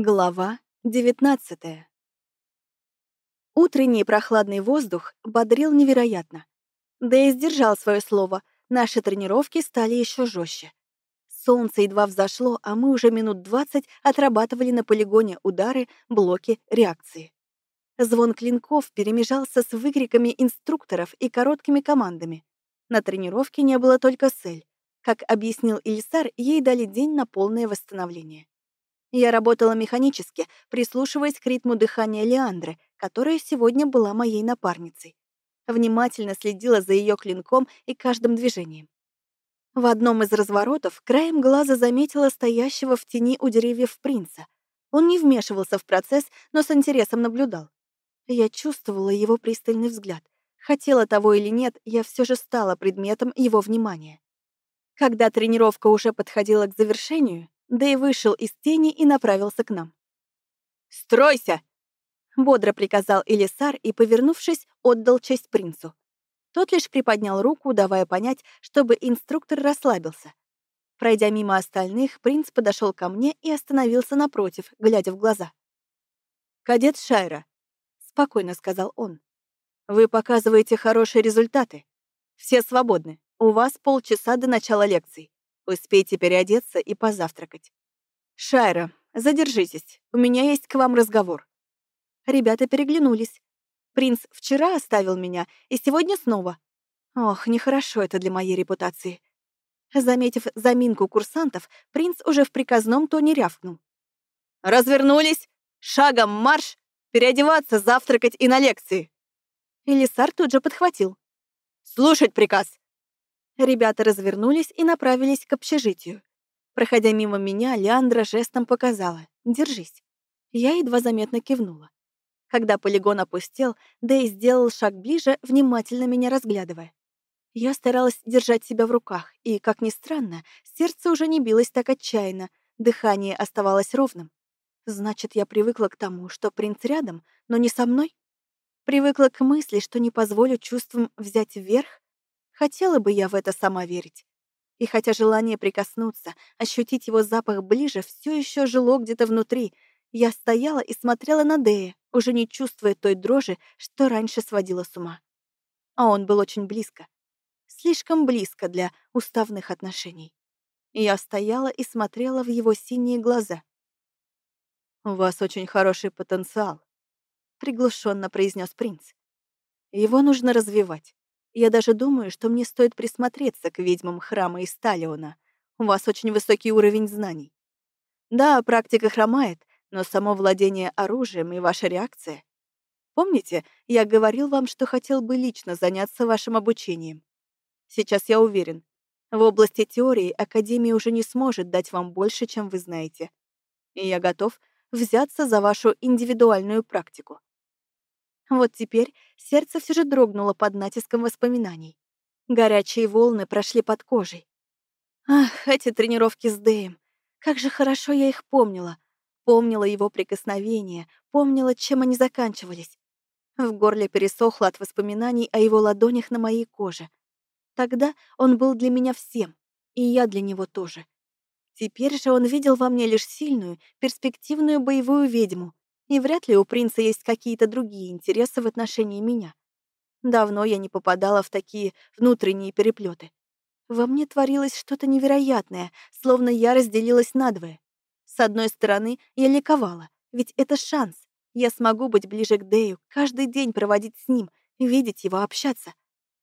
Глава 19 Утренний прохладный воздух бодрил невероятно. Да и сдержал свое слово, наши тренировки стали еще жестче. Солнце едва взошло, а мы уже минут двадцать отрабатывали на полигоне удары, блоки, реакции. Звон клинков перемежался с выкриками инструкторов и короткими командами. На тренировке не было только цель. Как объяснил Ильсар, ей дали день на полное восстановление. Я работала механически, прислушиваясь к ритму дыхания Леандры, которая сегодня была моей напарницей. Внимательно следила за ее клинком и каждым движением. В одном из разворотов краем глаза заметила стоящего в тени у деревьев принца. Он не вмешивался в процесс, но с интересом наблюдал. Я чувствовала его пристальный взгляд. Хотела того или нет, я все же стала предметом его внимания. Когда тренировка уже подходила к завершению, Дэй вышел из тени и направился к нам. «Стройся!» — бодро приказал Элисар и, повернувшись, отдал честь принцу. Тот лишь приподнял руку, давая понять, чтобы инструктор расслабился. Пройдя мимо остальных, принц подошел ко мне и остановился напротив, глядя в глаза. «Кадет Шайра», — спокойно сказал он, — «вы показываете хорошие результаты. Все свободны. У вас полчаса до начала лекций. Успейте переодеться и позавтракать. Шайра, задержитесь, у меня есть к вам разговор. Ребята переглянулись. Принц вчера оставил меня, и сегодня снова. Ох, нехорошо это для моей репутации. Заметив заминку курсантов, принц уже в приказном тоне рявкнул. «Развернулись! Шагом марш! Переодеваться, завтракать и на лекции!» Элисар тут же подхватил. «Слушать приказ! Ребята развернулись и направились к общежитию. Проходя мимо меня, Леандра жестом показала «Держись». Я едва заметно кивнула. Когда полигон опустел, Дэй сделал шаг ближе, внимательно меня разглядывая. Я старалась держать себя в руках, и, как ни странно, сердце уже не билось так отчаянно, дыхание оставалось ровным. Значит, я привыкла к тому, что принц рядом, но не со мной? Привыкла к мысли, что не позволю чувствам взять вверх, Хотела бы я в это сама верить. И хотя желание прикоснуться, ощутить его запах ближе, все еще жило где-то внутри, я стояла и смотрела на Дея, уже не чувствуя той дрожи, что раньше сводила с ума. А он был очень близко. Слишком близко для уставных отношений. Я стояла и смотрела в его синие глаза. «У вас очень хороший потенциал», — приглушенно произнес принц. «Его нужно развивать. Я даже думаю, что мне стоит присмотреться к ведьмам храма Исталиона. У вас очень высокий уровень знаний. Да, практика хромает, но само владение оружием и ваша реакция. Помните, я говорил вам, что хотел бы лично заняться вашим обучением. Сейчас я уверен, в области теории Академия уже не сможет дать вам больше, чем вы знаете. И я готов взяться за вашу индивидуальную практику. Вот теперь сердце все же дрогнуло под натиском воспоминаний. Горячие волны прошли под кожей. Ах, эти тренировки с Дэем. Как же хорошо я их помнила. Помнила его прикосновения, помнила, чем они заканчивались. В горле пересохло от воспоминаний о его ладонях на моей коже. Тогда он был для меня всем, и я для него тоже. Теперь же он видел во мне лишь сильную, перспективную боевую ведьму, и вряд ли у принца есть какие-то другие интересы в отношении меня. Давно я не попадала в такие внутренние переплеты. Во мне творилось что-то невероятное, словно я разделилась надвое. С одной стороны, я ликовала, ведь это шанс. Я смогу быть ближе к Дэю, каждый день проводить с ним, видеть его, общаться.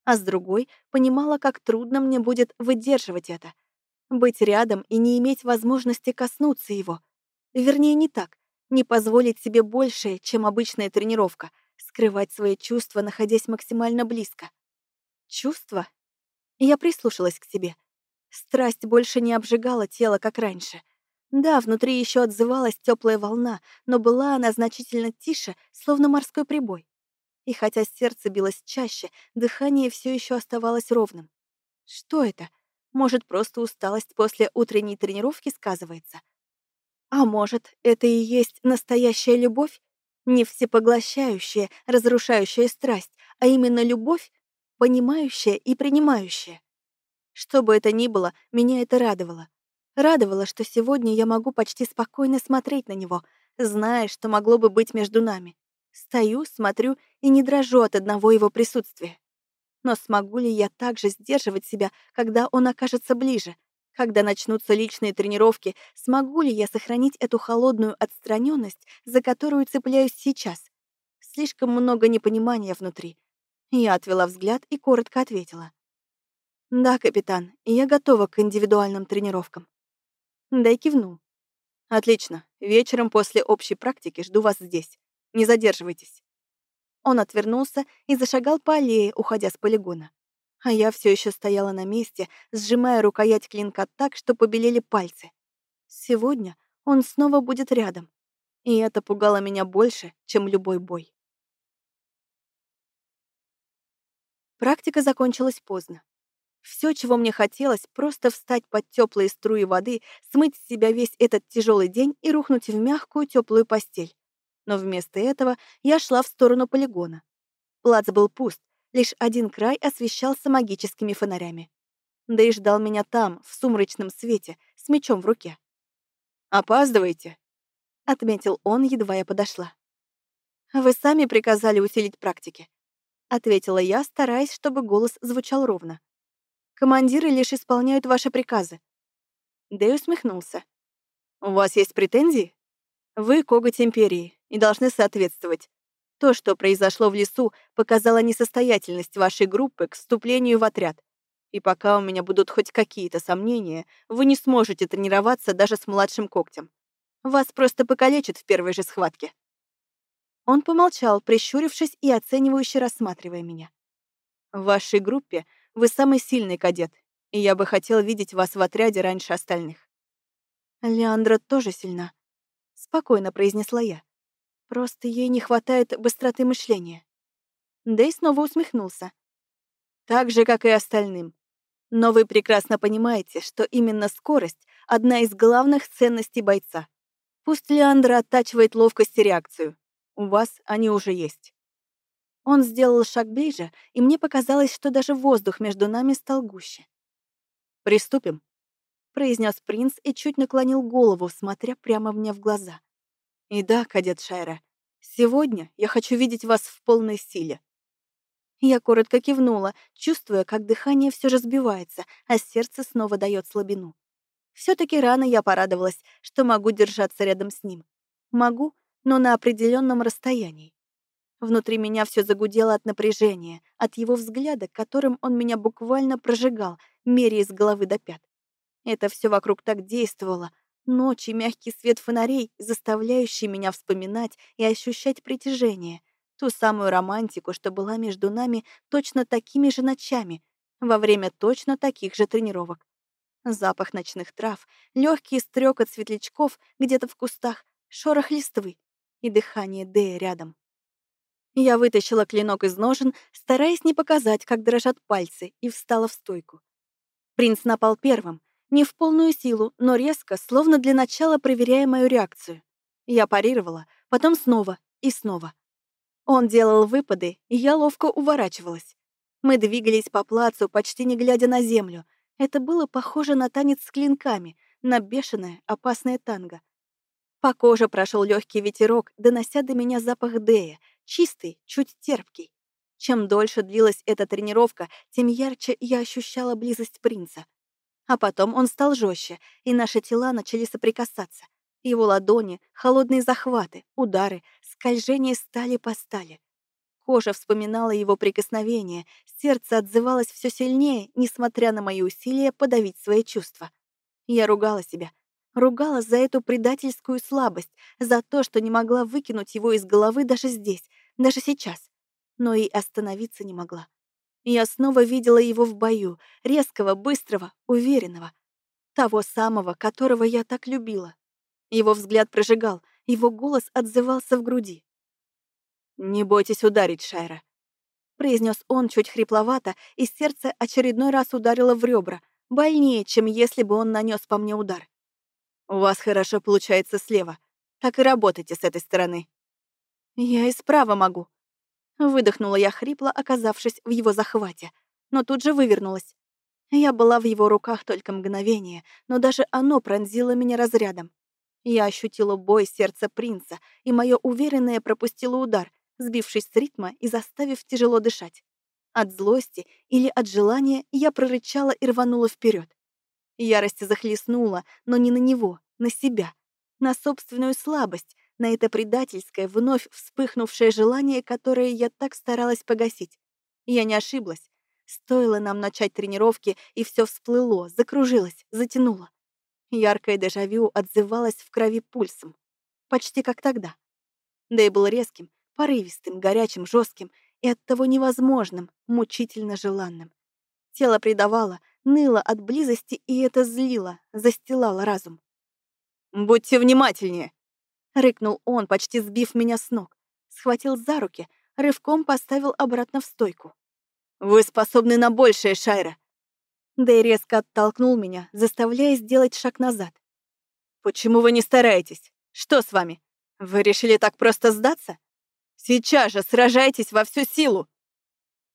А с другой, понимала, как трудно мне будет выдерживать это. Быть рядом и не иметь возможности коснуться его. Вернее, не так не позволить себе большее, чем обычная тренировка, скрывать свои чувства, находясь максимально близко. Чувства? Я прислушалась к себе. Страсть больше не обжигала тело, как раньше. Да, внутри еще отзывалась теплая волна, но была она значительно тише, словно морской прибой. И хотя сердце билось чаще, дыхание все еще оставалось ровным. Что это? Может, просто усталость после утренней тренировки сказывается? А может, это и есть настоящая любовь? Не всепоглощающая, разрушающая страсть, а именно любовь, понимающая и принимающая. Что бы это ни было, меня это радовало. Радовало, что сегодня я могу почти спокойно смотреть на него, зная, что могло бы быть между нами. Стою, смотрю и не дрожу от одного его присутствия. Но смогу ли я также сдерживать себя, когда он окажется ближе? Когда начнутся личные тренировки, смогу ли я сохранить эту холодную отстраненность, за которую цепляюсь сейчас? Слишком много непонимания внутри. Я отвела взгляд и коротко ответила. «Да, капитан, я готова к индивидуальным тренировкам». Дай кивнул. «Отлично. Вечером после общей практики жду вас здесь. Не задерживайтесь». Он отвернулся и зашагал по аллее, уходя с полигона. А я все еще стояла на месте, сжимая рукоять клинка так, что побелели пальцы. Сегодня он снова будет рядом. И это пугало меня больше, чем любой бой. Практика закончилась поздно. Все, чего мне хотелось, просто встать под теплые струи воды, смыть с себя весь этот тяжелый день и рухнуть в мягкую теплую постель. Но вместо этого я шла в сторону полигона. Плац был пуст, лишь один край освещался магическими фонарями. Да и ждал меня там, в сумрачном свете, с мечом в руке. «Опаздываете», — отметил он, едва я подошла. «Вы сами приказали усилить практики», — ответила я, стараясь, чтобы голос звучал ровно. Командиры лишь исполняют ваши приказы». Дэй усмехнулся. «У вас есть претензии? Вы коготь Империи и должны соответствовать. То, что произошло в лесу, показало несостоятельность вашей группы к вступлению в отряд. И пока у меня будут хоть какие-то сомнения, вы не сможете тренироваться даже с младшим когтем. Вас просто покалечат в первой же схватке». Он помолчал, прищурившись и оценивающе рассматривая меня. В вашей группе вы самый сильный кадет, и я бы хотел видеть вас в отряде раньше остальных». «Леандра тоже сильна», — спокойно произнесла я. «Просто ей не хватает быстроты мышления». Дэй снова усмехнулся. «Так же, как и остальным. Но вы прекрасно понимаете, что именно скорость — одна из главных ценностей бойца. Пусть Леандра оттачивает ловкость и реакцию. У вас они уже есть. Он сделал шаг ближе, и мне показалось, что даже воздух между нами стал гуще. «Приступим», — произнес принц и чуть наклонил голову, смотря прямо мне в глаза. «И да, кадет Шайра, сегодня я хочу видеть вас в полной силе». Я коротко кивнула, чувствуя, как дыхание все же сбивается, а сердце снова дает слабину. все таки рано я порадовалась, что могу держаться рядом с ним. Могу, но на определенном расстоянии. Внутри меня все загудело от напряжения, от его взгляда, которым он меня буквально прожигал, меряя с головы до пят. Это все вокруг так действовало. Ночи, мягкий свет фонарей, заставляющий меня вспоминать и ощущать притяжение. Ту самую романтику, что была между нами точно такими же ночами, во время точно таких же тренировок. Запах ночных трав, легкий стрек светлячков где-то в кустах, шорох листвы и дыхание Дэя рядом. Я вытащила клинок из ножен, стараясь не показать, как дрожат пальцы, и встала в стойку. Принц напал первым, не в полную силу, но резко, словно для начала проверяя мою реакцию. Я парировала, потом снова и снова. Он делал выпады, и я ловко уворачивалась. Мы двигались по плацу, почти не глядя на землю. Это было похоже на танец с клинками, на бешеное, опасное танго. По коже прошел легкий ветерок, донося до меня запах Дея, чистый, чуть терпкий. Чем дольше длилась эта тренировка, тем ярче я ощущала близость принца. А потом он стал жестче, и наши тела начали соприкасаться. Его ладони, холодные захваты, удары, скольжение стали по стали. Кожа вспоминала его прикосновение, сердце отзывалось все сильнее, несмотря на мои усилия подавить свои чувства. Я ругала себя, Ругала за эту предательскую слабость, за то, что не могла выкинуть его из головы даже здесь, даже сейчас. Но и остановиться не могла. Я снова видела его в бою, резкого, быстрого, уверенного. Того самого, которого я так любила. Его взгляд прожигал, его голос отзывался в груди. «Не бойтесь ударить, Шайра», — произнес он чуть хрипловато, и сердце очередной раз ударило в ребра, больнее, чем если бы он нанес по мне удар. У вас хорошо получается слева. Так и работайте с этой стороны. Я и справа могу. Выдохнула я хрипло, оказавшись в его захвате, но тут же вывернулась. Я была в его руках только мгновение, но даже оно пронзило меня разрядом. Я ощутила бой сердца принца, и мое уверенное пропустило удар, сбившись с ритма и заставив тяжело дышать. От злости или от желания я прорычала и рванула вперед. Ярость захлестнула, но не на него, на себя, на собственную слабость, на это предательское, вновь вспыхнувшее желание, которое я так старалась погасить. Я не ошиблась. Стоило нам начать тренировки, и все всплыло, закружилось, затянуло. Яркое дежавю отзывалось в крови пульсом. Почти как тогда. Да и был резким, порывистым, горячим, жестким и оттого невозможным, мучительно желанным. Тело предавало, ныло от близости, и это злило, застилало разум. «Будьте внимательнее!» — рыкнул он, почти сбив меня с ног. Схватил за руки, рывком поставил обратно в стойку. «Вы способны на большее, Шайра!» Дэй резко оттолкнул меня, заставляя сделать шаг назад. «Почему вы не стараетесь? Что с вами? Вы решили так просто сдаться? Сейчас же сражайтесь во всю силу!»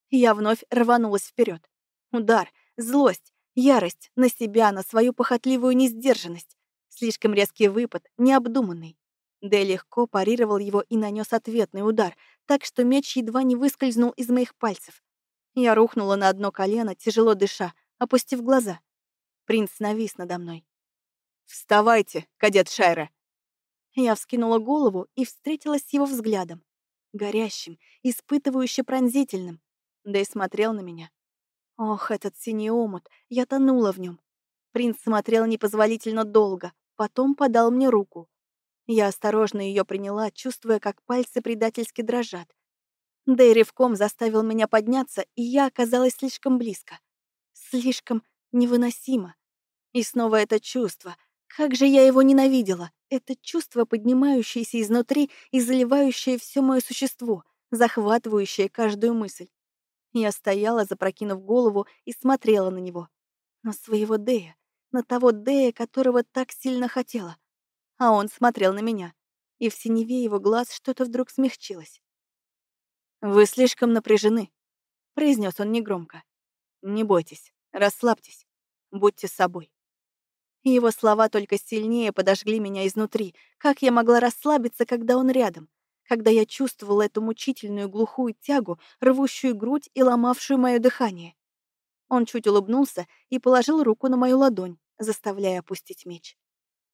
Я вновь рванулась вперед. Удар, злость, ярость на себя, на свою похотливую несдержанность. Слишком резкий выпад, необдуманный. Дэй легко парировал его и нанес ответный удар, так что меч едва не выскользнул из моих пальцев. Я рухнула на одно колено, тяжело дыша, опустив глаза. Принц навис надо мной. «Вставайте, кадет Шайра!» Я вскинула голову и встретилась с его взглядом. Горящим, испытывающе пронзительным. Да и смотрел на меня. Ох, этот синий омут, я тонула в нем. Принц смотрел непозволительно долго, потом подал мне руку. Я осторожно ее приняла, чувствуя, как пальцы предательски дрожат. Дэй рывком заставил меня подняться, и я оказалась слишком близко. Слишком невыносимо. И снова это чувство. Как же я его ненавидела. Это чувство, поднимающееся изнутри и заливающее все мое существо, захватывающее каждую мысль. Я стояла, запрокинув голову, и смотрела на него. На своего Дэя, на того Дэя, которого так сильно хотела. А он смотрел на меня, и в синеве его глаз что-то вдруг смягчилось. «Вы слишком напряжены», — произнес он негромко. «Не бойтесь, расслабьтесь, будьте собой». Его слова только сильнее подожгли меня изнутри. Как я могла расслабиться, когда он рядом? Когда я чувствовала эту мучительную глухую тягу, рвущую грудь и ломавшую мое дыхание? Он чуть улыбнулся и положил руку на мою ладонь, заставляя опустить меч.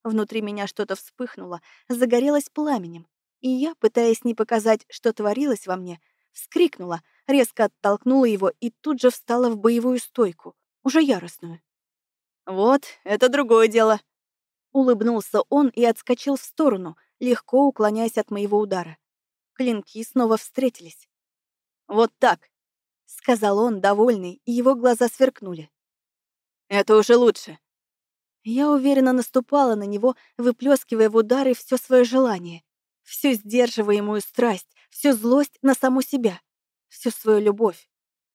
Внутри меня что-то вспыхнуло, загорелось пламенем, и я, пытаясь не показать, что творилось во мне, вскрикнула, резко оттолкнула его и тут же встала в боевую стойку, уже яростную. «Вот, это другое дело», — улыбнулся он и отскочил в сторону, легко уклоняясь от моего удара. Клинки снова встретились. «Вот так», — сказал он, довольный, и его глаза сверкнули. «Это уже лучше». Я уверенно наступала на него, выплескивая в удары все свое желание, всю сдерживаемую страсть, всю злость на саму себя, всю свою любовь.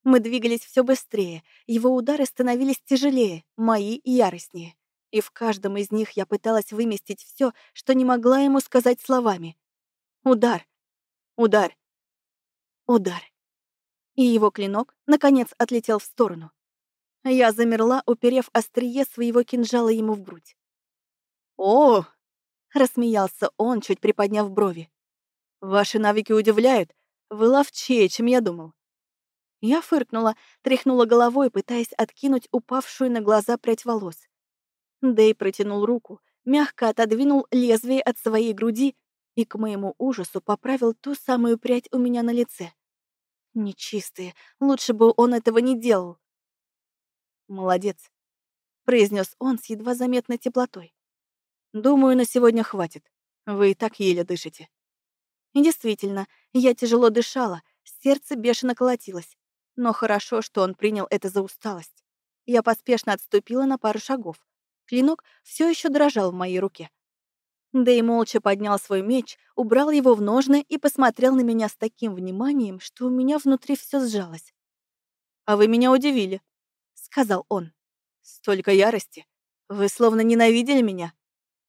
Мы двигались все быстрее, его удары становились тяжелее, мои яростнее. И в каждом из них я пыталась выместить все, что не могла ему сказать словами. Удар, удар, удар. И его клинок, наконец, отлетел в сторону. Я замерла, уперев острие своего кинжала ему в грудь. «О!» — рассмеялся он, чуть приподняв брови. Ваши навыки удивляют. Вы ловчее, чем я думал. Я фыркнула, тряхнула головой, пытаясь откинуть упавшую на глаза прядь волос. Дэй протянул руку, мягко отодвинул лезвие от своей груди и, к моему ужасу, поправил ту самую прядь у меня на лице. Нечистые, лучше бы он этого не делал. «Молодец», — произнес он с едва заметной теплотой. «Думаю, на сегодня хватит. Вы и так еле дышите». И действительно, я тяжело дышала, сердце бешено колотилось. Но хорошо, что он принял это за усталость. Я поспешно отступила на пару шагов. Клинок все еще дрожал в моей руке. Да и молча поднял свой меч, убрал его в ножны и посмотрел на меня с таким вниманием, что у меня внутри все сжалось. «А вы меня удивили», — сказал он. «Столько ярости. Вы словно ненавидели меня.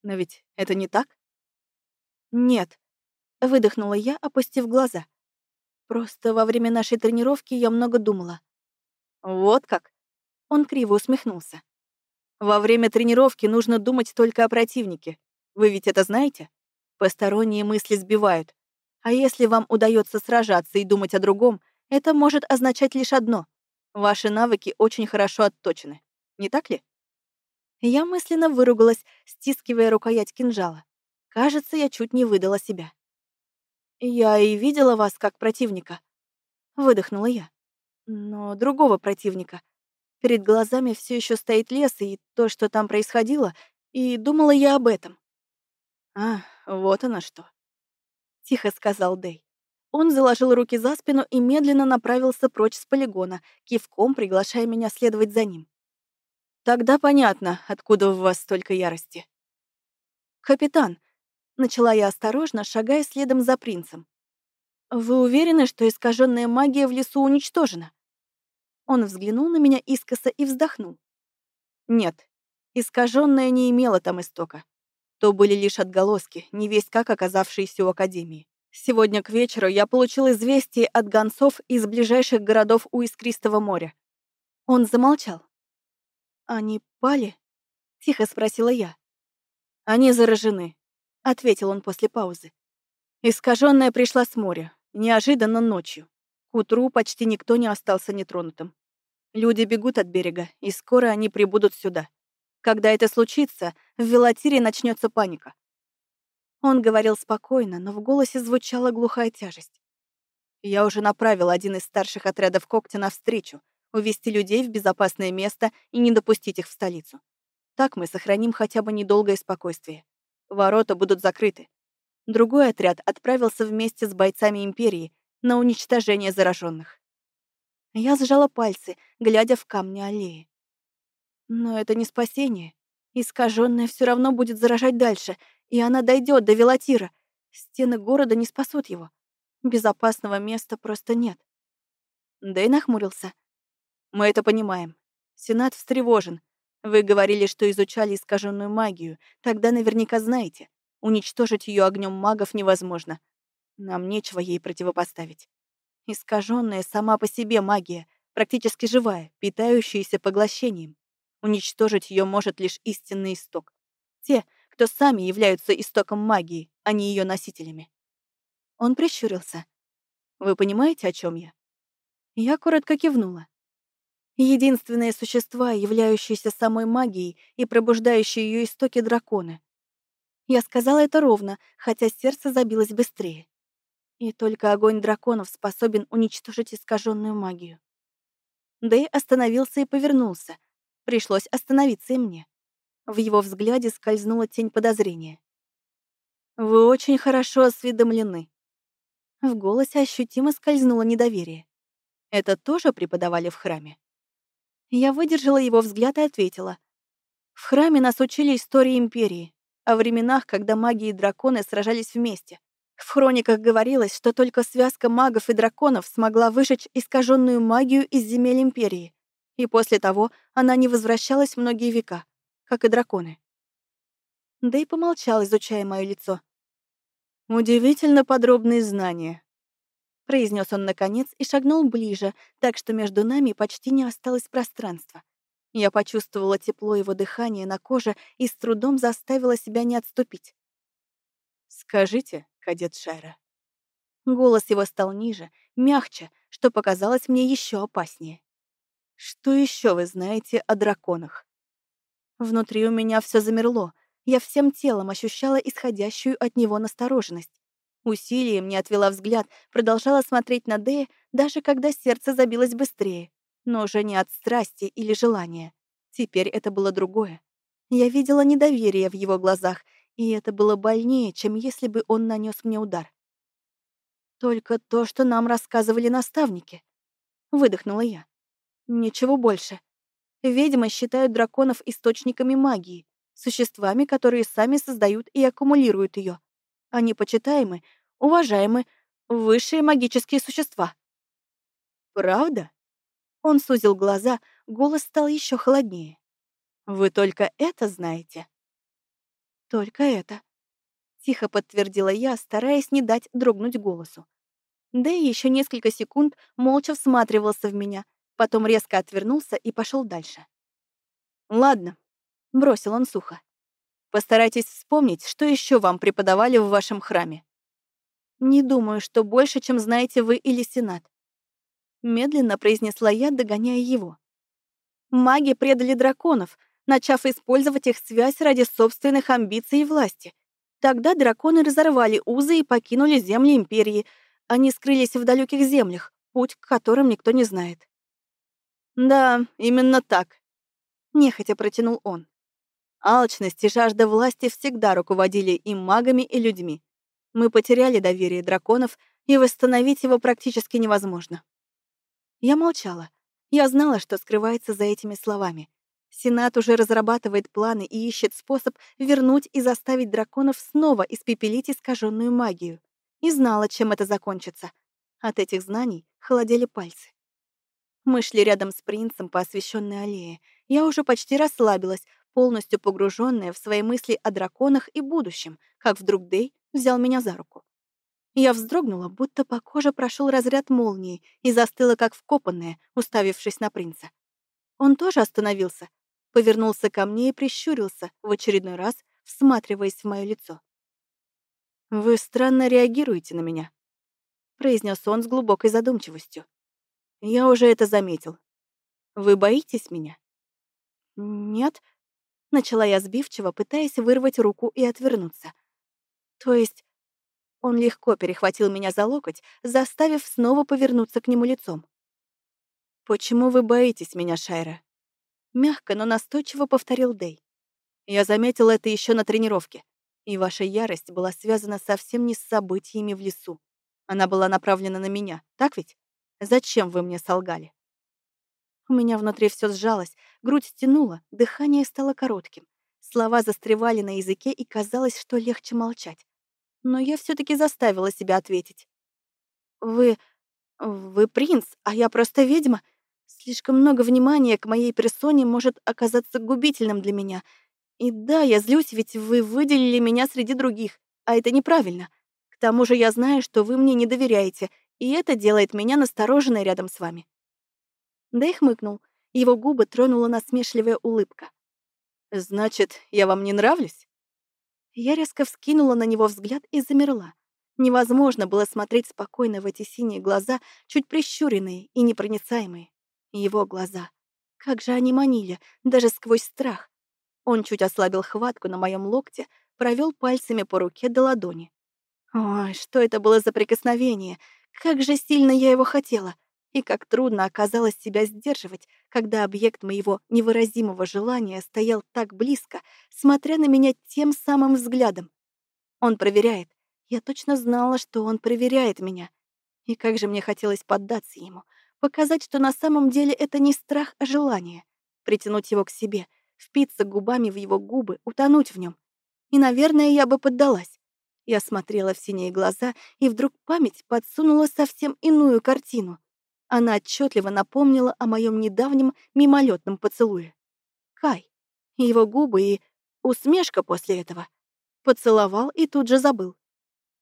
Но ведь это не так?» «Нет», Выдохнула я, опустив глаза. Просто во время нашей тренировки я много думала. Вот как? Он криво усмехнулся. Во время тренировки нужно думать только о противнике. Вы ведь это знаете? Посторонние мысли сбивают. А если вам удается сражаться и думать о другом, это может означать лишь одно. Ваши навыки очень хорошо отточены. Не так ли? Я мысленно выругалась, стискивая рукоять кинжала. Кажется, я чуть не выдала себя. «Я и видела вас как противника», — выдохнула я. «Но другого противника. Перед глазами все еще стоит лес и то, что там происходило, и думала я об этом». «А, вот оно что», — тихо сказал Дэй. Он заложил руки за спину и медленно направился прочь с полигона, кивком приглашая меня следовать за ним. Тогда понятно, откуда у вас столько ярости. Капитан, начала я осторожно, шагая следом за принцем. Вы уверены, что искаженная магия в лесу уничтожена? Он взглянул на меня искоса и вздохнул. Нет, искаженная не имела там истока. То были лишь отголоски, не весть как оказавшиеся у Академии. Сегодня к вечеру я получил известие от гонцов из ближайших городов у Искристого моря. Он замолчал. «Они пали?» — тихо спросила я. «Они заражены», — ответил он после паузы. Искаженная пришла с моря, неожиданно ночью. К утру почти никто не остался нетронутым. Люди бегут от берега, и скоро они прибудут сюда. Когда это случится, в Велатире начнется паника. Он говорил спокойно, но в голосе звучала глухая тяжесть. Я уже направил один из старших отрядов когтя навстречу, увести людей в безопасное место и не допустить их в столицу. Так мы сохраним хотя бы недолгое спокойствие. Ворота будут закрыты. Другой отряд отправился вместе с бойцами Империи на уничтожение зараженных. Я сжала пальцы, глядя в камни аллеи. Но это не спасение. Искаженная все равно будет заражать дальше, и она дойдет до Велатира. Стены города не спасут его. Безопасного места просто нет. Дэй нахмурился. Мы это понимаем. Сенат встревожен. Вы говорили, что изучали искаженную магию. Тогда наверняка знаете. Уничтожить ее огнем магов невозможно. Нам нечего ей противопоставить. Искаженная сама по себе магия, практически живая, питающаяся поглощением. Уничтожить ее может лишь истинный исток. Те, кто сами являются истоком магии, а не ее носителями. Он прищурился. Вы понимаете, о чем я? Я коротко кивнула. Единственные существа, являющиеся самой магией и пробуждающие ее истоки драконы. Я сказала это ровно, хотя сердце забилось быстрее. И только огонь драконов способен уничтожить искаженную магию. Дэй остановился и повернулся. Пришлось остановиться и мне. В его взгляде скользнула тень подозрения. «Вы очень хорошо осведомлены». В голосе ощутимо скользнуло недоверие. «Это тоже преподавали в храме?» Я выдержала его взгляд и ответила. В храме нас учили истории Империи, о временах, когда маги и драконы сражались вместе. В хрониках говорилось, что только связка магов и драконов смогла выжечь искаженную магию из земель Империи, и после того она не возвращалась многие века, как и драконы. Дэй помолчал, изучая мое лицо. «Удивительно подробные знания произнес он наконец и шагнул ближе, так что между нами почти не осталось пространства. Я почувствовала тепло его дыхания на коже и с трудом заставила себя не отступить. «Скажите, кадет Шайра». Голос его стал ниже, мягче, что показалось мне еще опаснее. «Что еще вы знаете о драконах?» Внутри у меня все замерло. Я всем телом ощущала исходящую от него настороженность. Усилием не отвела взгляд, продолжала смотреть на Дэя, даже когда сердце забилось быстрее. Но уже не от страсти или желания. Теперь это было другое. Я видела недоверие в его глазах, и это было больнее, чем если бы он нанес мне удар. «Только то, что нам рассказывали наставники», — выдохнула я. «Ничего больше. Ведьмы считают драконов источниками магии, существами, которые сами создают и аккумулируют ее. Они почитаемы, уважаемы, высшие магические существа. Правда? Он сузил глаза, голос стал еще холоднее. Вы только это знаете? Только это. Тихо подтвердила я, стараясь не дать дрогнуть голосу. И еще несколько секунд молча всматривался в меня, потом резко отвернулся и пошел дальше. «Ладно», — бросил он сухо. Постарайтесь вспомнить, что еще вам преподавали в вашем храме. Не думаю, что больше, чем знаете вы или Сенат. Медленно произнесла я, догоняя его. Маги предали драконов, начав использовать их связь ради собственных амбиций и власти. Тогда драконы разорвали узы и покинули земли Империи. Они скрылись в далеких землях, путь к которым никто не знает. «Да, именно так», — нехотя протянул он. Алчность и жажда власти всегда руководили и магами, и людьми. Мы потеряли доверие драконов, и восстановить его практически невозможно. Я молчала. Я знала, что скрывается за этими словами. Сенат уже разрабатывает планы и ищет способ вернуть и заставить драконов снова испепелить искаженную магию. И знала, чем это закончится. От этих знаний холодели пальцы. Мы шли рядом с принцем по освещенной аллее. Я уже почти расслабилась, полностью погруженная в свои мысли о драконах и будущем, как вдруг Дей взял меня за руку. Я вздрогнула, будто по коже прошел разряд молнии и застыла, как вкопанная, уставившись на принца. Он тоже остановился, повернулся ко мне и прищурился, в очередной раз всматриваясь в мое лицо. «Вы странно реагируете на меня», — произнес он с глубокой задумчивостью. «Я уже это заметил. Вы боитесь меня?» «Нет», — начала я сбивчиво, пытаясь вырвать руку и отвернуться. «То есть...» Он легко перехватил меня за локоть, заставив снова повернуться к нему лицом. «Почему вы боитесь меня, Шайра?» Мягко, но настойчиво повторил Дей. Я заметил это еще на тренировке. И ваша ярость была связана совсем не с событиями в лесу. Она была направлена на меня, так ведь? Зачем вы мне солгали? У меня внутри все сжалось, грудь стянула, дыхание стало коротким. Слова застревали на языке, и казалось, что легче молчать. Но я все таки заставила себя ответить. «Вы... вы принц, а я просто ведьма. Слишком много внимания к моей персоне может оказаться губительным для меня. И да, я злюсь, ведь вы выделили меня среди других, а это неправильно. К тому же я знаю, что вы мне не доверяете, и это делает меня настороженной рядом с вами». Дэй хмыкнул. Его губы тронула насмешливая улыбка. «Значит, я вам не нравлюсь?» Я резко вскинула на него взгляд и замерла. Невозможно было смотреть спокойно в эти синие глаза, чуть прищуренные и непроницаемые. Его глаза. Как же они манили, даже сквозь страх. Он чуть ослабил хватку на моем локте, провел пальцами по руке до ладони. Ой, что это было за прикосновение? Как же сильно я его хотела! И как трудно оказалось себя сдерживать, когда объект моего невыразимого желания стоял так близко, смотря на меня тем самым взглядом. Он проверяет. Я точно знала, что он проверяет меня. И как же мне хотелось поддаться ему, Показать, что на самом деле это не страх, а желание. Притянуть его к себе, впиться губами в его губы, утонуть в нем. И, наверное, я бы поддалась. Я смотрела в синие глаза, и вдруг память подсунула совсем иную картину. Она отчетливо напомнила о моем недавнем мимолетном поцелуе. Кай. Его губы и усмешка после этого. Поцеловал и тут же забыл.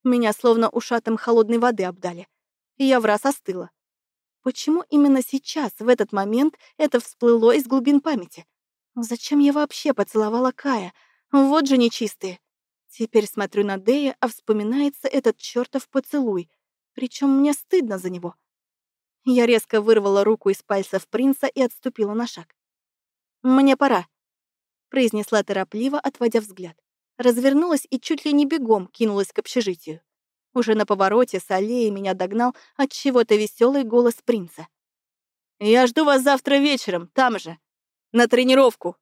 Меня словно ушатом холодной воды обдали. Я в раз остыла. Почему именно сейчас, в этот момент, это всплыло из глубин памяти? Зачем я вообще поцеловала Кая? Вот же нечистые. Теперь смотрю на Дея, а вспоминается этот чертов поцелуй. Причем мне стыдно за него. Я резко вырвала руку из пальцев принца и отступила на шаг. «Мне пора», — произнесла торопливо, отводя взгляд. Развернулась и чуть ли не бегом кинулась к общежитию. Уже на повороте с аллеи меня догнал от чего-то веселый голос принца. «Я жду вас завтра вечером, там же, на тренировку!»